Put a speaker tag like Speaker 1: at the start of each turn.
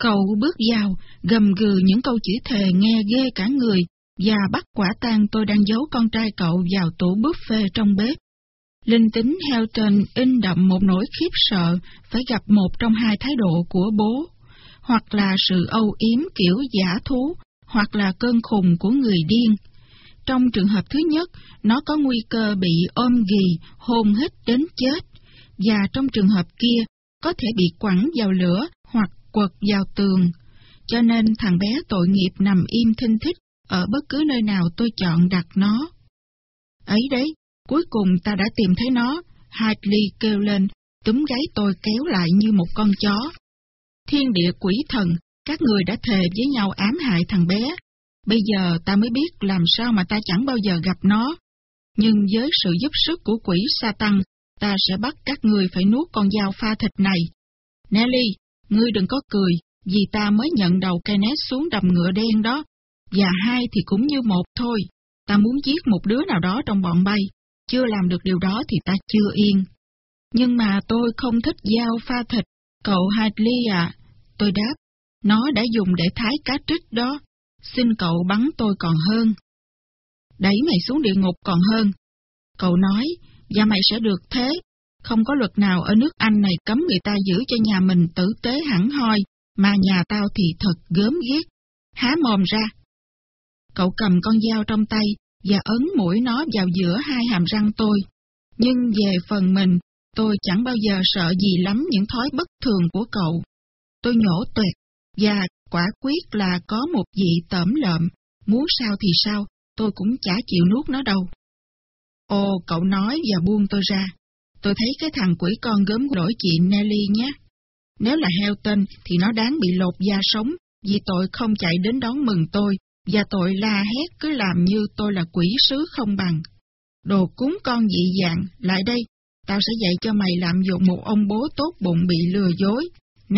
Speaker 1: Cậu bước vào, gầm gừ những câu chữ thề nghe ghê cả người, và bắt quả tang tôi đang giấu con trai cậu vào tủ buffet trong bếp. Linh tính Helton in đậm một nỗi khiếp sợ phải gặp một trong hai thái độ của bố, hoặc là sự âu yếm kiểu giả thú, hoặc là cơn khùng của người điên. Trong trường hợp thứ nhất, nó có nguy cơ bị ôm ghì, hôn hít đến chết, và trong trường hợp kia, có thể bị quẳng vào lửa hoặc quật vào tường. Cho nên thằng bé tội nghiệp nằm im thinh thích ở bất cứ nơi nào tôi chọn đặt nó. Ấy đấy, cuối cùng ta đã tìm thấy nó, Hadley kêu lên, túm gáy tôi kéo lại như một con chó. Thiên địa quỷ thần, các người đã thề với nhau ám hại thằng bé. Bây giờ ta mới biết làm sao mà ta chẳng bao giờ gặp nó. Nhưng với sự giúp sức của quỷ sa tăng, ta sẽ bắt các người phải nuốt con dao pha thịt này. Nelly, ngươi đừng có cười, vì ta mới nhận đầu cây nét xuống đầm ngựa đen đó, và hai thì cũng như một thôi. Ta muốn giết một đứa nào đó trong bọn bay, chưa làm được điều đó thì ta chưa yên. Nhưng mà tôi không thích dao pha thịt, cậu Hadley à. Tôi đáp, nó đã dùng để thái cá trích đó, xin cậu bắn tôi còn hơn. Đẩy mày xuống địa ngục còn hơn. Cậu nói, và mày sẽ được thế. Không có luật nào ở nước Anh này cấm người ta giữ cho nhà mình tử tế hẳn hoi, mà nhà tao thì thật gớm ghét. Há mồm ra. Cậu cầm con dao trong tay và ấn mũi nó vào giữa hai hàm răng tôi. Nhưng về phần mình, tôi chẳng bao giờ sợ gì lắm những thói bất thường của cậu. Tôi nhổ tuyệt, và quả quyết là có một vị tẩm lợm, muốn sao thì sao, tôi cũng chả chịu nuốt nó đâu. Ồ, cậu nói và buông tôi ra. Tôi thấy cái thằng quỷ con gớm đổi chị Nelly nhé. Nếu là heo tên thì nó đáng bị lột da sống, vì tội không chạy đến đón mừng tôi, và tội la hét cứ làm như tôi là quỷ sứ không bằng. Đồ cúng con dị dạng, lại đây, tao sẽ dạy cho mày làm dụng một ông bố tốt bụng bị lừa dối.